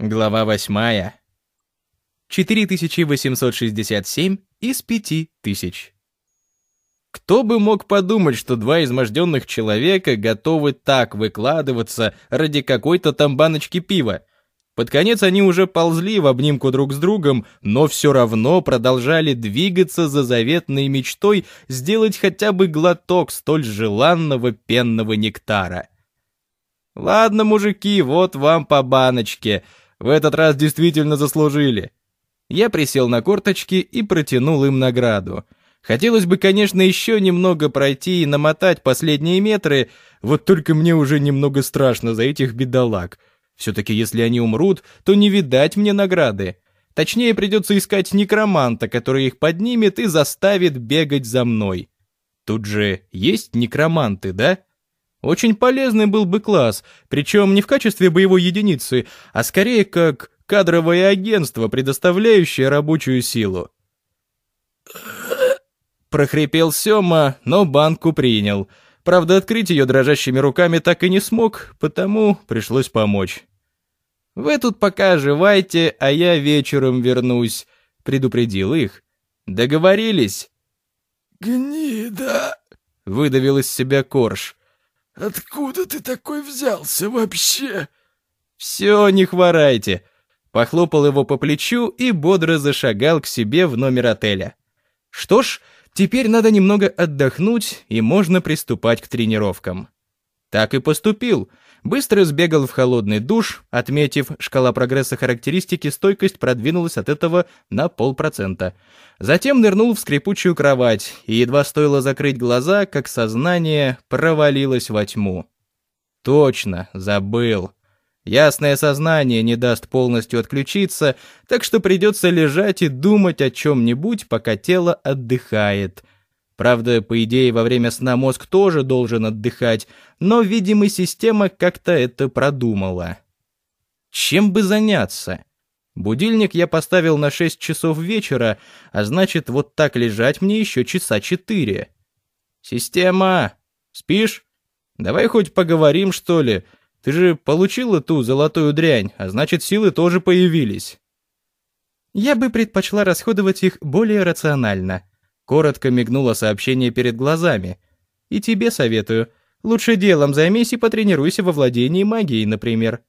Глава 8. 4867 из 5000. Кто бы мог подумать, что два изможденных человека готовы так выкладываться ради какой-то там баночки пива. Под конец они уже ползли в обнимку друг с другом, но все равно продолжали двигаться за заветной мечтой сделать хотя бы глоток столь желанного пенного нектара. «Ладно, мужики, вот вам по баночке», в этот раз действительно заслужили. Я присел на корточки и протянул им награду. Хотелось бы, конечно, еще немного пройти и намотать последние метры, вот только мне уже немного страшно за этих бедолаг. Все-таки если они умрут, то не видать мне награды. Точнее, придется искать некроманта, который их поднимет и заставит бегать за мной. Тут же есть некроманты, да? Очень полезный был бы класс, причем не в качестве боевой единицы, а скорее как кадровое агентство, предоставляющее рабочую силу. Прохрипел Сёма, но банку принял. Правда, открыть ее дрожащими руками так и не смог, потому пришлось помочь. «Вы тут пока оживайте, а я вечером вернусь», — предупредил их. «Договорились?» «Гнида!» — выдавил из себя Корж. Откуда ты такой взялся вообще?» «Все, не хворайте!» Похлопал его по плечу и бодро зашагал к себе в номер отеля. Что ж, теперь надо немного отдохнуть, и можно приступать к тренировкам. Так и поступил. Быстро сбегал в холодный душ, отметив, шкала прогресса характеристики стойкость продвинулась от этого на полпроцента. Затем нырнул в скрипучую кровать, и едва стоило закрыть глаза, как сознание провалилось во тьму. Точно, забыл. Ясное сознание не даст полностью отключиться, так что придется лежать и думать о чем-нибудь, пока тело отдыхает. Правда, по идее, во время сна мозг тоже должен отдыхать, но, видимо, система как-то это продумала. Чем бы заняться? Будильник я поставил на 6 часов вечера, а значит, вот так лежать мне еще часа четыре. Система, спишь? Давай хоть поговорим, что ли? Ты же получила ту золотую дрянь, а значит, силы тоже появились. Я бы предпочла расходовать их более рационально, Коротко мигнуло сообщение перед глазами. «И тебе советую. Лучше делом займись и потренируйся во владении магией, например».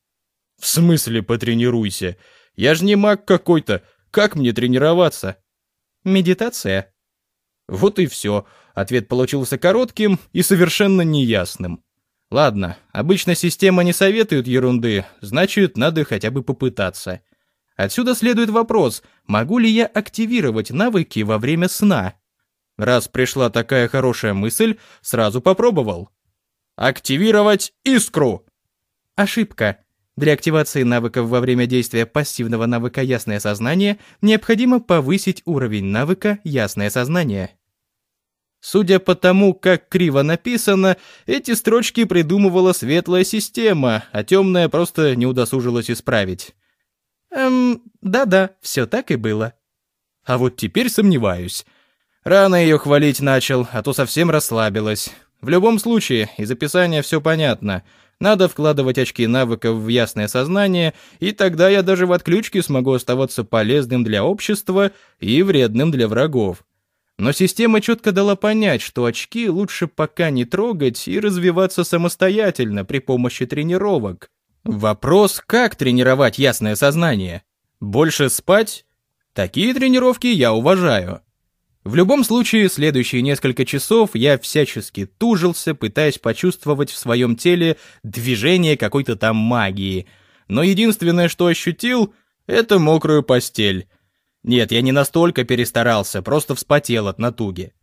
«В смысле потренируйся? Я же не маг какой-то. Как мне тренироваться?» «Медитация». Вот и все. Ответ получился коротким и совершенно неясным. Ладно, обычно система не советует ерунды, значит, надо хотя бы попытаться. Отсюда следует вопрос, могу ли я активировать навыки во время сна? Раз пришла такая хорошая мысль, сразу попробовал. Активировать искру! Ошибка. Для активации навыков во время действия пассивного навыка «Ясное сознание» необходимо повысить уровень навыка «Ясное сознание». Судя по тому, как криво написано, эти строчки придумывала светлая система, а темная просто не удосужилась исправить. Эм, да-да, все так и было. А вот теперь сомневаюсь. Рано ее хвалить начал, а то совсем расслабилась. В любом случае, из описания все понятно. Надо вкладывать очки навыков в ясное сознание, и тогда я даже в отключке смогу оставаться полезным для общества и вредным для врагов. Но система четко дала понять, что очки лучше пока не трогать и развиваться самостоятельно при помощи тренировок. Вопрос, как тренировать ясное сознание? Больше спать? Такие тренировки я уважаю. В любом случае, следующие несколько часов я всячески тужился, пытаясь почувствовать в своем теле движение какой-то там магии. Но единственное, что ощутил, это мокрую постель. Нет, я не настолько перестарался, просто вспотел от натуги.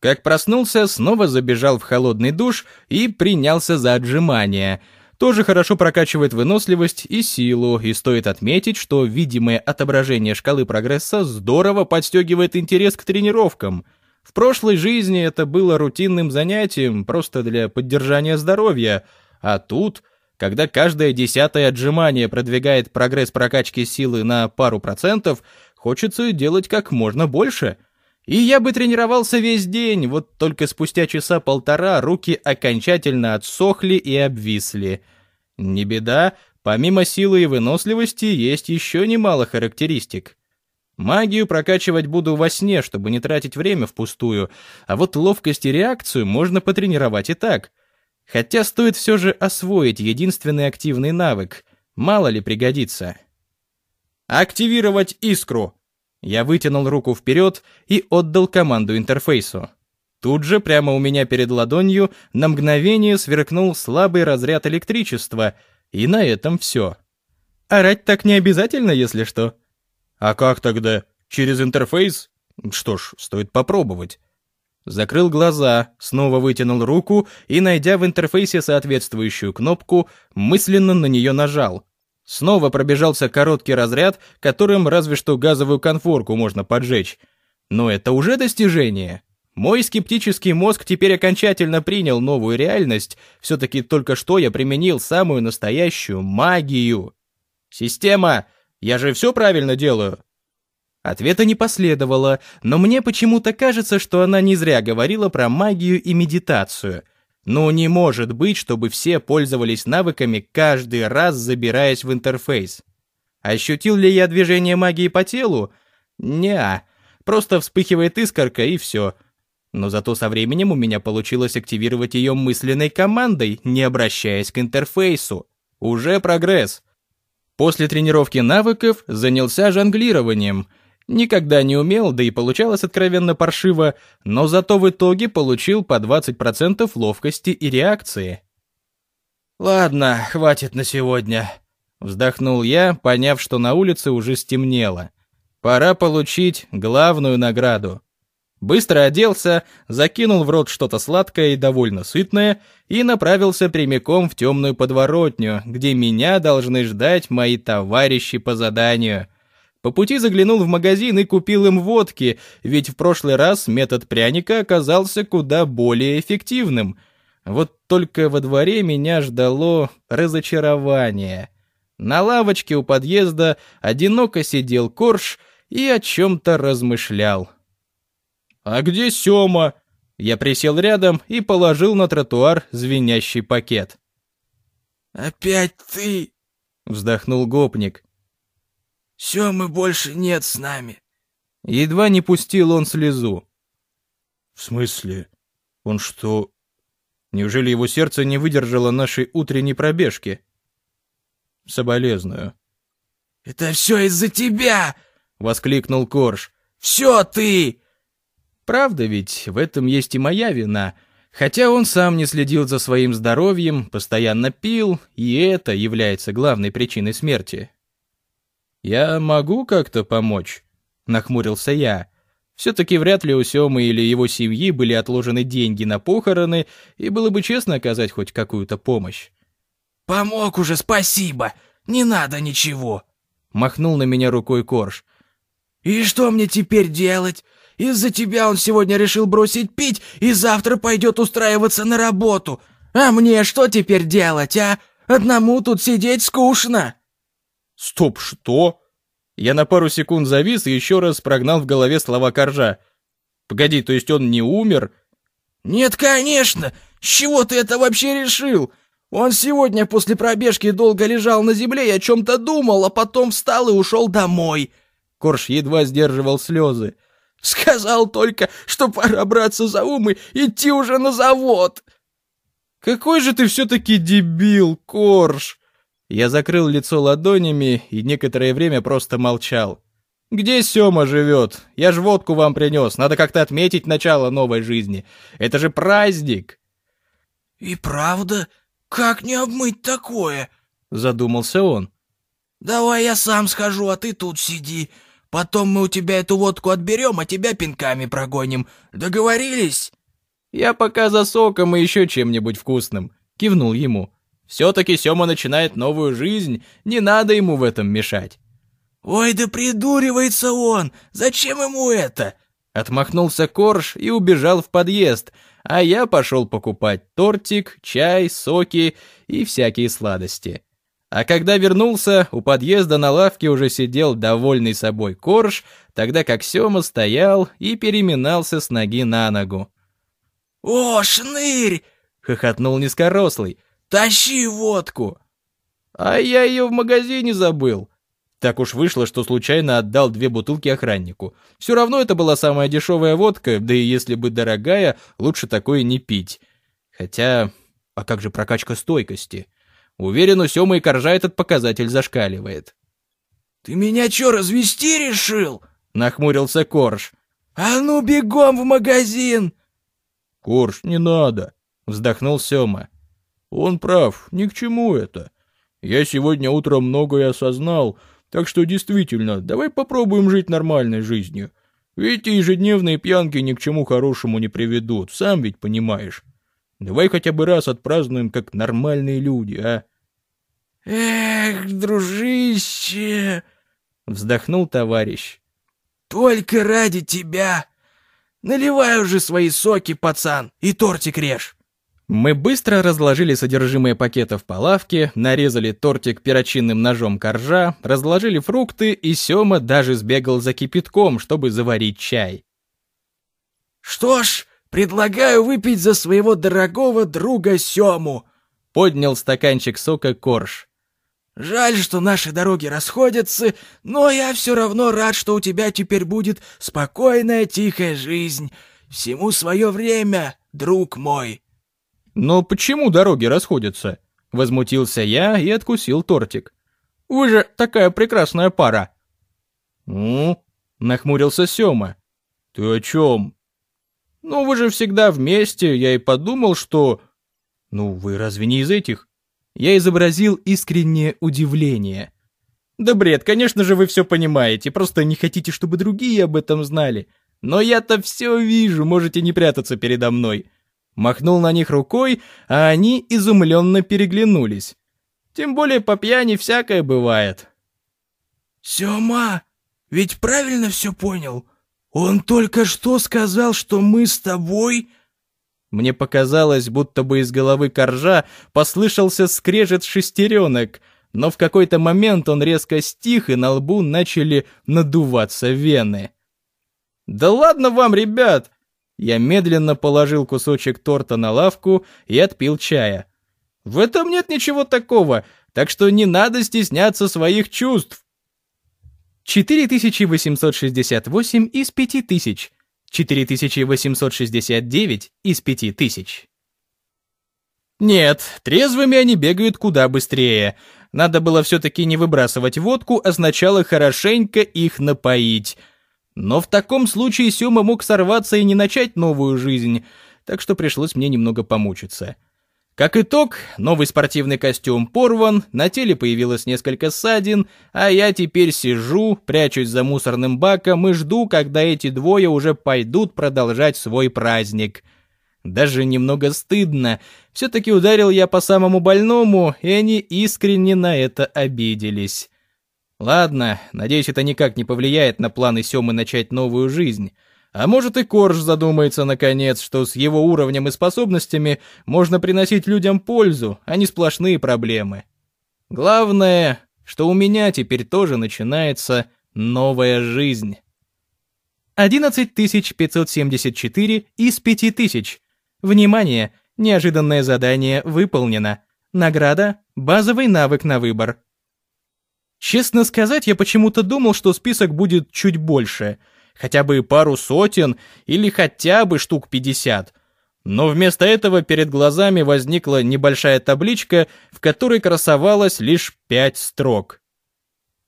Как проснулся, снова забежал в холодный душ и принялся за отжимания — тоже хорошо прокачивает выносливость и силу, и стоит отметить, что видимое отображение шкалы прогресса здорово подстегивает интерес к тренировкам. В прошлой жизни это было рутинным занятием, просто для поддержания здоровья, а тут, когда каждое десятое отжимание продвигает прогресс прокачки силы на пару процентов, хочется делать как можно больше — и я бы тренировался весь день, вот только спустя часа полтора руки окончательно отсохли и обвисли. Не беда, Помимо силы и выносливости, есть еще немало характеристик. Магию прокачивать буду во сне, чтобы не тратить время впустую, а вот ловкость и реакцию можно потренировать и так. Хотя стоит все же освоить единственный активный навык, мало ли пригодится. «Активировать искру!» Я вытянул руку вперед и отдал команду интерфейсу. Тут же, прямо у меня перед ладонью, на мгновение сверкнул слабый разряд электричества, и на этом все. Орать так не обязательно, если что. А как тогда? Через интерфейс? Что ж, стоит попробовать. Закрыл глаза, снова вытянул руку и, найдя в интерфейсе соответствующую кнопку, мысленно на нее нажал. Снова пробежался короткий разряд, которым разве что газовую конфорку можно поджечь. Но это уже достижение. Мой скептический мозг теперь окончательно принял новую реальность, все-таки только что я применил самую настоящую магию. «Система, я же все правильно делаю?» Ответа не последовало, но мне почему-то кажется, что она не зря говорила про магию и медитацию. Ну не может быть, чтобы все пользовались навыками каждый раз, забираясь в интерфейс. Ощутил ли я движение магии по телу? Неа, просто вспыхивает искорка и все. Но зато со временем у меня получилось активировать ее мысленной командой, не обращаясь к интерфейсу. Уже прогресс. После тренировки навыков занялся жонглированием — Никогда не умел, да и получалось откровенно паршиво, но зато в итоге получил по 20% ловкости и реакции. «Ладно, хватит на сегодня», — вздохнул я, поняв, что на улице уже стемнело. «Пора получить главную награду». Быстро оделся, закинул в рот что-то сладкое и довольно сытное и направился прямиком в темную подворотню, где меня должны ждать мои товарищи по заданию — по пути заглянул в магазин и купил им водки, ведь в прошлый раз метод пряника оказался куда более эффективным. Вот только во дворе меня ждало разочарование. На лавочке у подъезда одиноко сидел корж и о чем-то размышлял. «А где Сёма?» Я присел рядом и положил на тротуар звенящий пакет. «Опять ты?» — вздохнул гопник. Семы больше нет с нами. Едва не пустил он слезу. В смысле? Он что? Неужели его сердце не выдержало нашей утренней пробежки? Соболезную. Это все из-за тебя! Воскликнул Корж. Все ты! Правда ведь, в этом есть и моя вина. Хотя он сам не следил за своим здоровьем, постоянно пил, и это является главной причиной смерти. «Я могу как-то помочь?» — нахмурился я. Все-таки вряд ли у Семы или его семьи были отложены деньги на похороны, и было бы честно оказать хоть какую-то помощь. «Помог уже, спасибо! Не надо ничего!» — махнул на меня рукой Корж. «И что мне теперь делать? Из-за тебя он сегодня решил бросить пить и завтра пойдет устраиваться на работу. А мне что теперь делать, а? Одному тут сидеть скучно!» «Стоп, что?» Я на пару секунд завис и еще раз прогнал в голове слова Коржа. «Погоди, то есть он не умер?» «Нет, конечно! С чего ты это вообще решил? Он сегодня после пробежки долго лежал на земле и о чем-то думал, а потом встал и ушел домой». Корж едва сдерживал слезы. «Сказал только, что пора браться за ум и идти уже на завод». «Какой же ты все-таки дебил, Корж!» Я закрыл лицо ладонями и некоторое время просто молчал. «Где Сёма живет? Я ж водку вам принес. Надо как-то отметить начало новой жизни. Это же праздник!» «И правда? Как не обмыть такое?» Задумался он. «Давай я сам схожу, а ты тут сиди. Потом мы у тебя эту водку отберем, а тебя пинками прогоним. Договорились?» «Я пока за соком и еще чем-нибудь вкусным», — кивнул ему. Все-таки Сема начинает новую жизнь, не надо ему в этом мешать. «Ой, да придуривается он! Зачем ему это?» Отмахнулся Корж и убежал в подъезд, а я пошел покупать тортик, чай, соки и всякие сладости. А когда вернулся, у подъезда на лавке уже сидел довольный собой Корж, тогда как Сема стоял и переминался с ноги на ногу. «О, шнырь!» — хохотнул низкорослый. Тащи водку!» А я ее в магазине забыл. Так уж вышло, что случайно отдал две бутылки охраннику. Все равно это была самая дешевая водка, да и если бы дорогая, лучше такое не пить. Хотя, а как же прокачка стойкости? Уверен, у Семы и Коржа этот показатель зашкаливает. «Ты меня чё, развести решил?» — нахмурился Корж. «А ну бегом в магазин!» «Корж, не надо!» — вздохнул Сёма. «Он прав, ни к чему это. Я сегодня утром многое осознал, так что действительно, давай попробуем жить нормальной жизнью. Ведь эти ежедневные пьянки ни к чему хорошему не приведут, сам ведь понимаешь. Давай хотя бы раз отпразднуем, как нормальные люди, а?» «Эх, дружище!» — вздохнул товарищ. «Только ради тебя! Наливай уже свои соки, пацан, и тортик режь!» Мы быстро разложили содержимое пакетов по лавке, нарезали тортик перочинным ножом коржа, разложили фрукты, и Сёма даже сбегал за кипятком, чтобы заварить чай. «Что ж, предлагаю выпить за своего дорогого друга Сёму!» Поднял стаканчик сока корж. Жаль, что наши дороги расходятся, но я все равно рад, что у тебя теперь будет спокойная, тихая жизнь. Всему свое время, друг мой». «Но почему дороги расходятся?» Возмутился я и откусил тортик. «Вы же такая прекрасная пара!» «Ну?» — нахмурился Сёма. «Ты о чем?» «Ну, вы же всегда вместе, я и подумал, что...» «Ну, вы разве не из этих?» Я изобразил искреннее удивление. «Да бред, конечно же вы все понимаете, просто не хотите, чтобы другие об этом знали. Но я-то все вижу, можете не прятаться передо мной». Махнул на них рукой, а они изумленно переглянулись. Тем более по пьяни всякое бывает. «Сёма, ведь правильно все понял? Он только что сказал, что мы с тобой...» Мне показалось, будто бы из головы коржа послышался скрежет шестеренок, но в какой-то момент он резко стих, и на лбу начали надуваться вены. «Да ладно вам, ребят!» Я медленно положил кусочек торта на лавку и отпил чая. «В этом нет ничего такого, так что не надо стесняться своих чувств!» 4868 из 5000. 4869 из 5000. Нет, трезвыми они бегают куда быстрее. Надо было все-таки не выбрасывать водку, а сначала хорошенько их напоить. Но в таком случае Сёма мог сорваться и не начать новую жизнь, так что пришлось мне немного помучиться. Как итог, новый спортивный костюм порван, на теле появилось несколько ссадин, а я теперь сижу, прячусь за мусорным баком и жду, когда эти двое уже пойдут продолжать свой праздник. Даже немного стыдно. Все-таки ударил я по самому больному, и они искренне на это обиделись. Ладно, надеюсь, это никак не повлияет на планы Семы начать новую жизнь. А может и Корж задумается наконец, что с его уровнем и способностями можно приносить людям пользу, а не сплошные проблемы. Главное, что у меня теперь тоже начинается новая жизнь. 11574 из 5000. Внимание, неожиданное задание выполнено. Награда – базовый навык на выбор. Честно сказать, я почему-то думал, что список будет чуть больше – хотя бы пару сотен или хотя бы штук 50. Но вместо этого перед глазами возникла небольшая табличка, в которой красовалось лишь пять строк.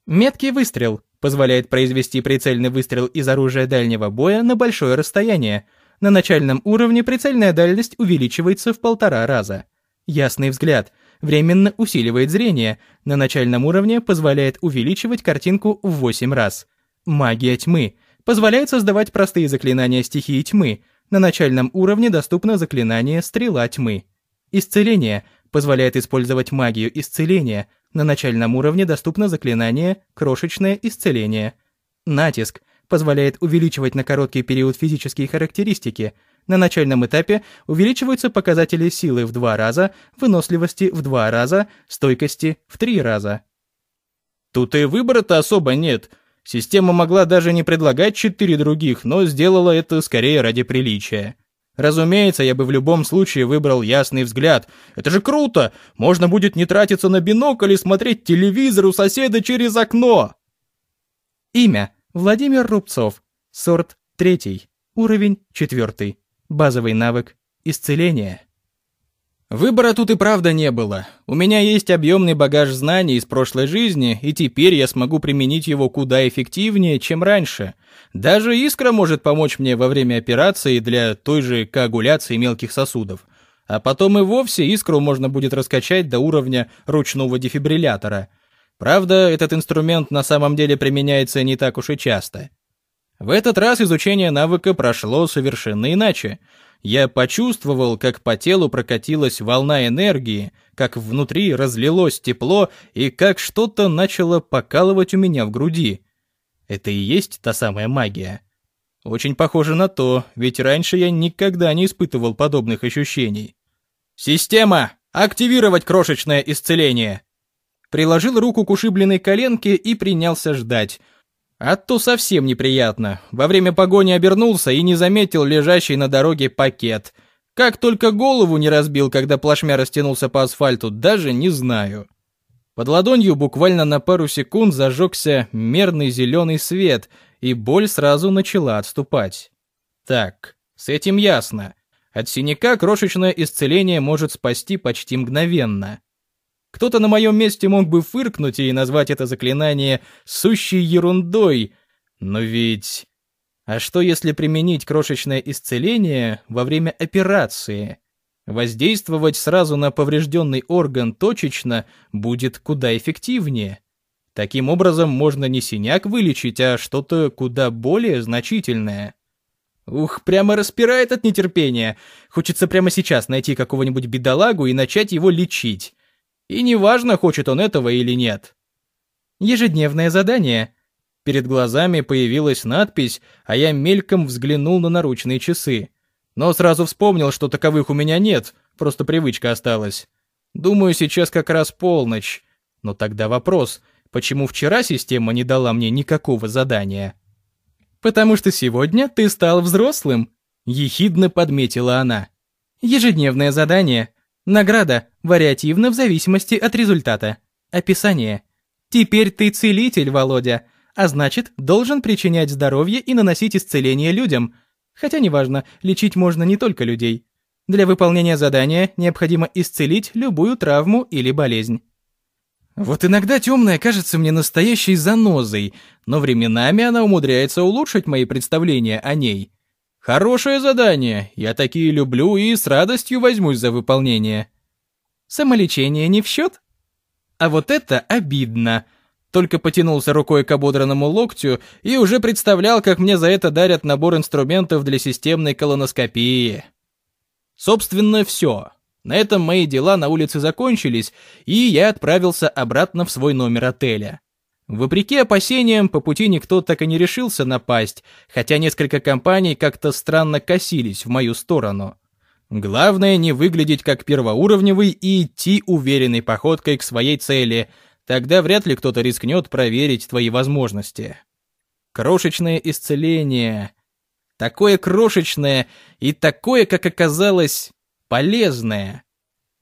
Меткий выстрел позволяет произвести прицельный выстрел из оружия дальнего боя на большое расстояние. На начальном уровне прицельная дальность увеличивается в полтора раза. Ясный взгляд временно усиливает зрение, на начальном уровне позволяет увеличивать картинку в 8 раз. Магия тьмы позволяет создавать простые заклинания стихии тьмы. На начальном уровне доступно заклинание «Стрела тьмы». Исцеление позволяет использовать магию исцеления. На начальном уровне доступно заклинание «Крошечное исцеление». Натиск позволяет увеличивать на короткий период физические характеристики. На начальном этапе увеличиваются показатели силы в два раза, выносливости в два раза, стойкости в три раза. Тут и выбора-то особо нет – Система могла даже не предлагать четыре других, но сделала это скорее ради приличия. Разумеется, я бы в любом случае выбрал ясный взгляд. Это же круто! Можно будет не тратиться на бинокль и смотреть телевизор у соседа через окно. Имя. Владимир Рубцов. Сорт третий. Уровень четвертый. Базовый навык. Исцеление. Выбора тут и правда не было. У меня есть объемный багаж знаний из прошлой жизни, и теперь я смогу применить его куда эффективнее, чем раньше. Даже искра может помочь мне во время операции для той же коагуляции мелких сосудов. А потом и вовсе искру можно будет раскачать до уровня ручного дефибриллятора. Правда, этот инструмент на самом деле применяется не так уж и часто. В этот раз изучение навыка прошло совершенно иначе. Я почувствовал, как по телу прокатилась волна энергии, как внутри разлилось тепло и как что-то начало покалывать у меня в груди. Это и есть та самая магия. Очень похоже на то, ведь раньше я никогда не испытывал подобных ощущений. «Система! Активировать крошечное исцеление!» Приложил руку к ушибленной коленке и принялся ждать — а то совсем неприятно. Во время погони обернулся и не заметил лежащий на дороге пакет. Как только голову не разбил, когда плашмя растянулся по асфальту, даже не знаю. Под ладонью буквально на пару секунд зажегся мерный зеленый свет, и боль сразу начала отступать. Так, с этим ясно. От синяка крошечное исцеление может спасти почти мгновенно. Кто-то на моем месте мог бы фыркнуть и назвать это заклинание сущей ерундой, но ведь... А что если применить крошечное исцеление во время операции? Воздействовать сразу на поврежденный орган точечно будет куда эффективнее. Таким образом, можно не синяк вылечить, а что-то куда более значительное. Ух, прямо распирает от нетерпения. Хочется прямо сейчас найти какого-нибудь бедолагу и начать его лечить. И неважно, хочет он этого или нет. Ежедневное задание. Перед глазами появилась надпись, а я мельком взглянул на наручные часы. Но сразу вспомнил, что таковых у меня нет, просто привычка осталась. Думаю, сейчас как раз полночь. Но тогда вопрос, почему вчера система не дала мне никакого задания? «Потому что сегодня ты стал взрослым», — ехидно подметила она. «Ежедневное задание. Награда вариативна в зависимости от результата. Описание. Теперь ты целитель, Володя, а значит, должен причинять здоровье и наносить исцеление людям. Хотя неважно, лечить можно не только людей. Для выполнения задания необходимо исцелить любую травму или болезнь. Вот иногда темная кажется мне настоящей занозой, но временами она умудряется улучшить мои представления о ней. Хорошее задание, я такие люблю и с радостью возьмусь за выполнение. Самолечение не в счет? А вот это обидно. Только потянулся рукой к ободранному локтю и уже представлял, как мне за это дарят набор инструментов для системной колоноскопии. Собственно, все. На этом мои дела на улице закончились, и я отправился обратно в свой номер отеля. Вопреки опасениям, по пути никто так и не решился напасть, хотя несколько компаний как-то странно косились в мою сторону. Главное не выглядеть как первоуровневый и идти уверенной походкой к своей цели, тогда вряд ли кто-то рискнет проверить твои возможности. Крошечное исцеление. Такое крошечное и такое, как оказалось, полезное.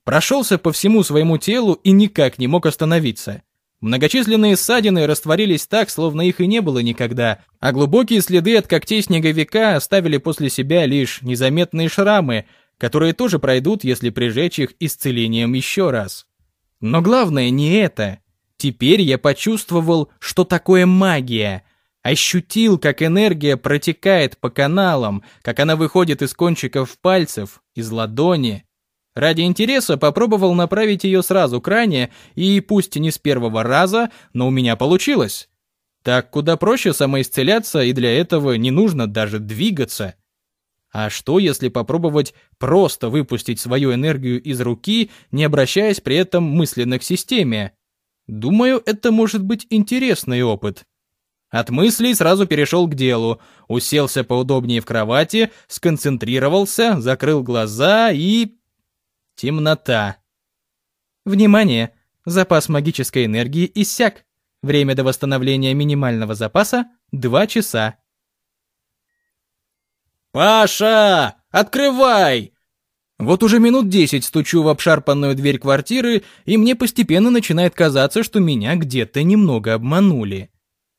Прошелся по всему своему телу и никак не мог остановиться. Многочисленные ссадины растворились так, словно их и не было никогда, а глубокие следы от когтей снеговика оставили после себя лишь незаметные шрамы, которые тоже пройдут, если прижечь их исцелением еще раз. Но главное не это. Теперь я почувствовал, что такое магия. Ощутил, как энергия протекает по каналам, как она выходит из кончиков пальцев, из ладони, Ради интереса попробовал направить ее сразу к ране, и пусть не с первого раза, но у меня получилось. Так куда проще самоисцеляться, и для этого не нужно даже двигаться. А что, если попробовать просто выпустить свою энергию из руки, не обращаясь при этом мысленно к системе? Думаю, это может быть интересный опыт. От мыслей сразу перешел к делу, уселся поудобнее в кровати, сконцентрировался, закрыл глаза и Темнота. Внимание! Запас магической энергии иссяк. Время до восстановления минимального запаса — 2 часа. «Паша! Открывай!» Вот уже минут десять стучу в обшарпанную дверь квартиры, и мне постепенно начинает казаться, что меня где-то немного обманули.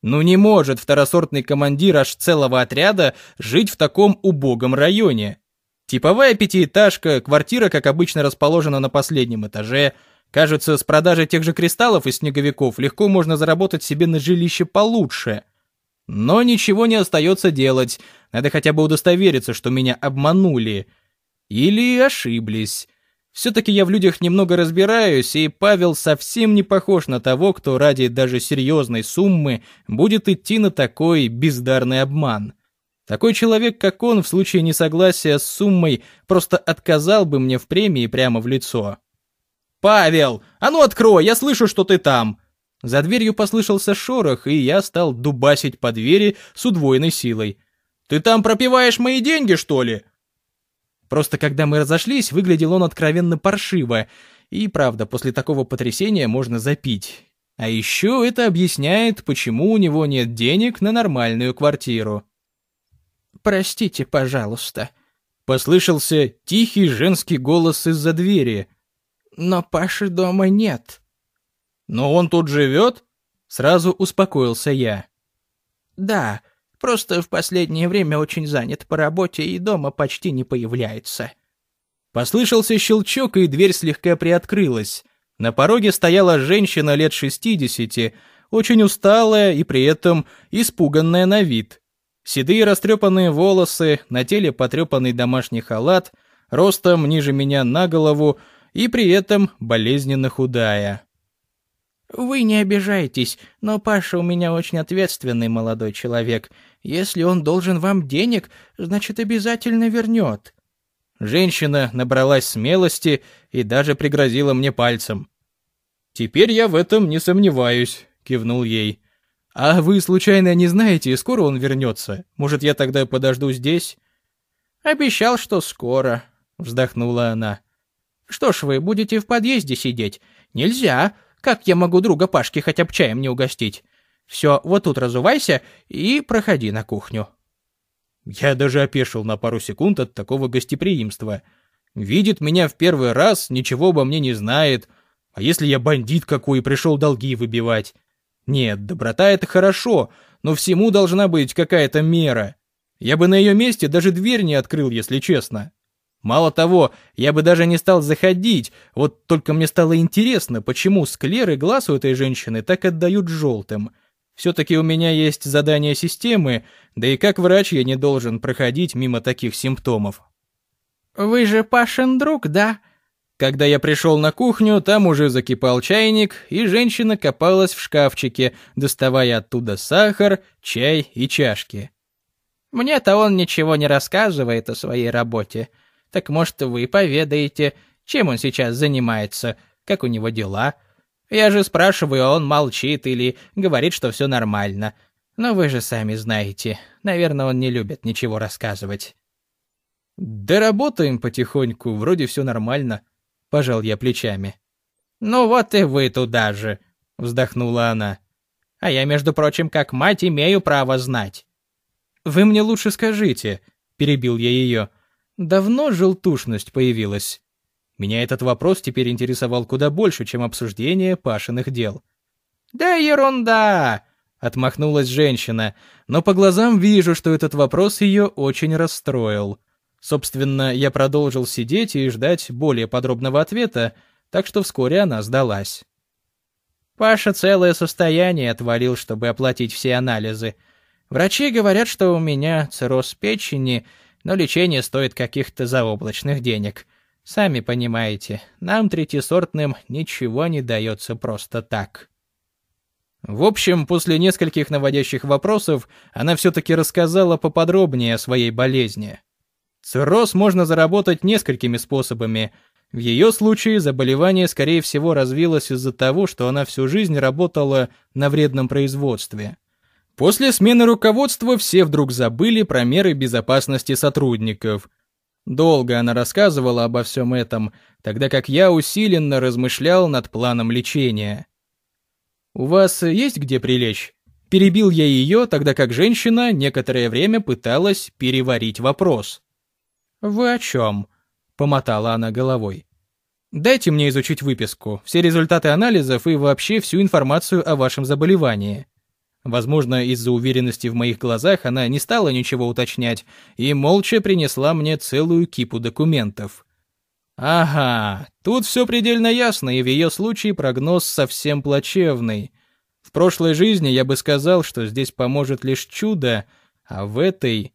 Ну не может второсортный командир аж целого отряда жить в таком убогом районе. Типовая пятиэтажка, квартира, как обычно, расположена на последнем этаже. Кажется, с продажей тех же кристаллов и снеговиков легко можно заработать себе на жилище получше. Но ничего не остается делать, надо хотя бы удостовериться, что меня обманули – или ошиблись. Все-таки я в людях немного разбираюсь, и Павел совсем не похож на того, кто ради даже серьезной суммы будет идти на такой бездарный обман. Такой человек, как он, в случае несогласия с суммой, просто отказал бы мне в премии прямо в лицо. «Павел, а ну открой, я слышу, что ты там!» За дверью послышался шорох, и я стал дубасить по двери с удвоенной силой. «Ты там пропиваешь мои деньги, что ли?» Просто когда мы разошлись, выглядел он откровенно паршиво, и правда, после такого потрясения можно запить. А еще это объясняет, почему у него нет денег на нормальную квартиру. «Простите, пожалуйста», — послышался тихий женский голос из-за двери. «Но Паши дома нет». «Но он тут живет?» — сразу успокоился я. «Да, Просто в последнее время очень занят по работе и дома почти не появляется». Послышался щелчок, и дверь слегка приоткрылась. На пороге стояла женщина лет шестидесяти, очень усталая и при этом испуганная на вид. Седые растрепанные волосы, на теле потрепанный домашний халат, ростом ниже меня на голову и при этом болезненно худая. «Вы не обижайтесь, но Паша у меня очень ответственный молодой человек. Если он должен вам денег, значит, обязательно вернет». Женщина набралась смелости и даже пригрозила мне пальцем. «Теперь я в этом не сомневаюсь», — кивнул ей. «А вы, случайно, не знаете, скоро он вернется? Может, я тогда подожду здесь?» «Обещал, что скоро», — вздохнула она. «Что ж вы, будете в подъезде сидеть? Нельзя. Как я могу друга Пашки хотя бы чаем не угостить? Все, вот тут разувайся и проходи на кухню». Я даже опешил на пару секунд от такого гостеприимства. Видит меня в первый раз, ничего обо мне не знает. А если я бандит какой и пришел долги выбивать? Нет, доброта — это хорошо, но всему должна быть какая-то мера. Я бы на ее месте даже дверь не открыл, если честно. Мало того, я бы даже не стал заходить, вот только мне стало интересно, почему склеры глаз у этой женщины так отдают желтым. Все-таки у меня есть задание системы, да и как врач я не должен проходить мимо таких симптомов. «Вы же Пашин друг, да?» Когда я пришел на кухню, там уже закипал чайник, и женщина копалась в шкафчике, доставая оттуда сахар, чай и чашки. «Мне-то он ничего не рассказывает о своей работе», так, может, вы поведаете, чем он сейчас занимается, как у него дела? Я же спрашиваю, а он молчит или говорит, что все нормально. Но вы же сами знаете, наверное, он не любит ничего рассказывать». «Да работаем потихоньку, вроде все нормально», — пожал я плечами. «Ну вот и вы туда же», — вздохнула она. «А я, между прочим, как мать, имею право знать». «Вы мне лучше скажите», — перебил я ее, — Давно желтушность появилась? Меня этот вопрос теперь интересовал куда больше, чем обсуждение Пашиных дел. «Да ерунда!» — отмахнулась женщина, но по глазам вижу, что этот вопрос ее очень расстроил. Собственно, я продолжил сидеть и ждать более подробного ответа, так что вскоре она сдалась. Паша целое состояние отвалил, чтобы оплатить все анализы. Врачи говорят, что у меня цирроз печени — но лечение стоит каких-то заоблачных денег. Сами понимаете, нам третьесортным ничего не дается просто так. В общем, после нескольких наводящих вопросов, она все-таки рассказала поподробнее о своей болезни. Цирроз можно заработать несколькими способами. В ее случае заболевание, скорее всего, развилось из-за того, что она всю жизнь работала на вредном производстве. После смены руководства все вдруг забыли про меры безопасности сотрудников. Долго она рассказывала обо всем этом, тогда как я усиленно размышлял над планом лечения. «У вас есть где прилечь?» Перебил я ее, тогда как женщина некоторое время пыталась переварить вопрос. «Вы о чем?» — помотала она головой. «Дайте мне изучить выписку, все результаты анализов и вообще всю информацию о вашем заболевании». Возможно, из-за уверенности в моих глазах она не стала ничего уточнять и молча принесла мне целую кипу документов. Ага, тут все предельно ясно, и в ее случае прогноз совсем плачевный. В прошлой жизни я бы сказал, что здесь поможет лишь чудо, а в этой...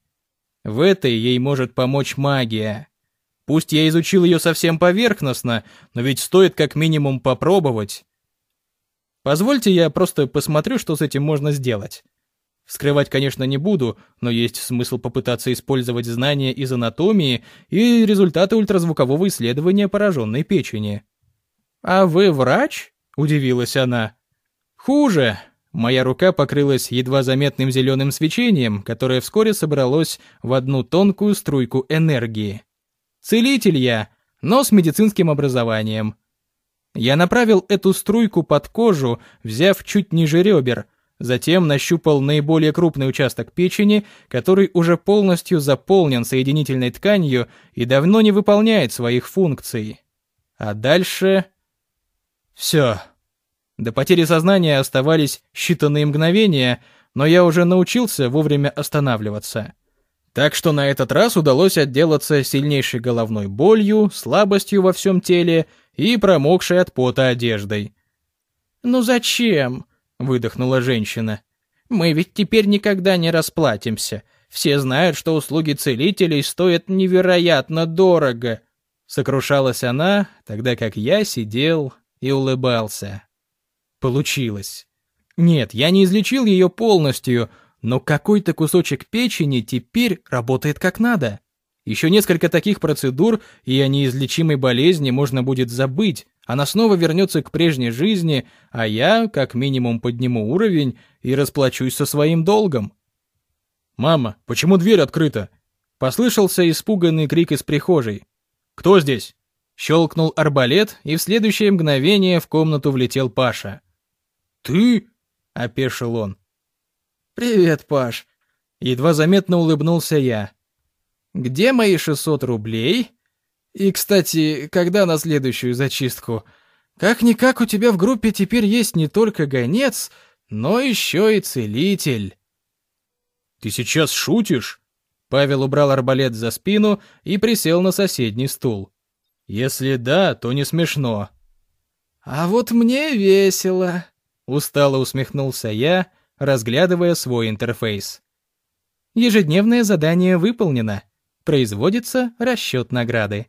В этой ей может помочь магия. Пусть я изучил ее совсем поверхностно, но ведь стоит как минимум попробовать. Позвольте я просто посмотрю, что с этим можно сделать. Вскрывать, конечно, не буду, но есть смысл попытаться использовать знания из анатомии и результаты ультразвукового исследования пораженной печени. «А вы врач?» – удивилась она. «Хуже. Моя рука покрылась едва заметным зеленым свечением, которое вскоре собралось в одну тонкую струйку энергии. Целитель я, но с медицинским образованием. Я направил эту струйку под кожу, взяв чуть ниже ребер, затем нащупал наиболее крупный участок печени, который уже полностью заполнен соединительной тканью и давно не выполняет своих функций. А дальше... Все. До потери сознания оставались считанные мгновения, но я уже научился вовремя останавливаться. Так что на этот раз удалось отделаться сильнейшей головной болью, слабостью во всем теле и промокшей от пота одеждой. «Ну зачем?» — выдохнула женщина. «Мы ведь теперь никогда не расплатимся. Все знают, что услуги целителей стоят невероятно дорого». Сокрушалась она, тогда как я сидел и улыбался. Получилось. Нет, я не излечил ее полностью, но какой-то кусочек печени теперь работает как надо. Еще несколько таких процедур, и о неизлечимой болезни можно будет забыть. Она снова вернется к прежней жизни, а я, как минимум, подниму уровень и расплачусь со своим долгом. «Мама, почему дверь открыта?» Послышался испуганный крик из прихожей. «Кто здесь?» Щелкнул арбалет, и в следующее мгновение в комнату влетел Паша. «Ты?» — опешил он. «Привет, Паш!» Едва заметно улыбнулся я. Где мои 600 рублей? И, кстати, когда на следующую зачистку? Как-никак у тебя в группе теперь есть не только гонец, но еще и целитель. Ты сейчас шутишь? Павел убрал арбалет за спину и присел на соседний стул. Если да, то не смешно. А вот мне весело, устало усмехнулся я, разглядывая свой интерфейс. Ежедневное задание выполнено производится расчет награды.